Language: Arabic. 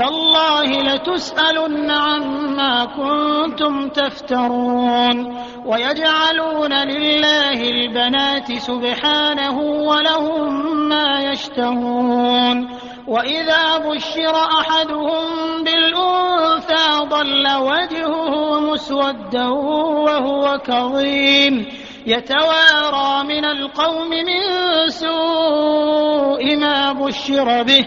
تالله لتسألن عما كنتم تفترون ويجعلون لله البنات سبحانه ولهم ما يشتهون وإذا بشر أحدهم بالأنثى ضل وجهه مسودا وهو كظيم يتوارى من القوم من سوء ما بشر به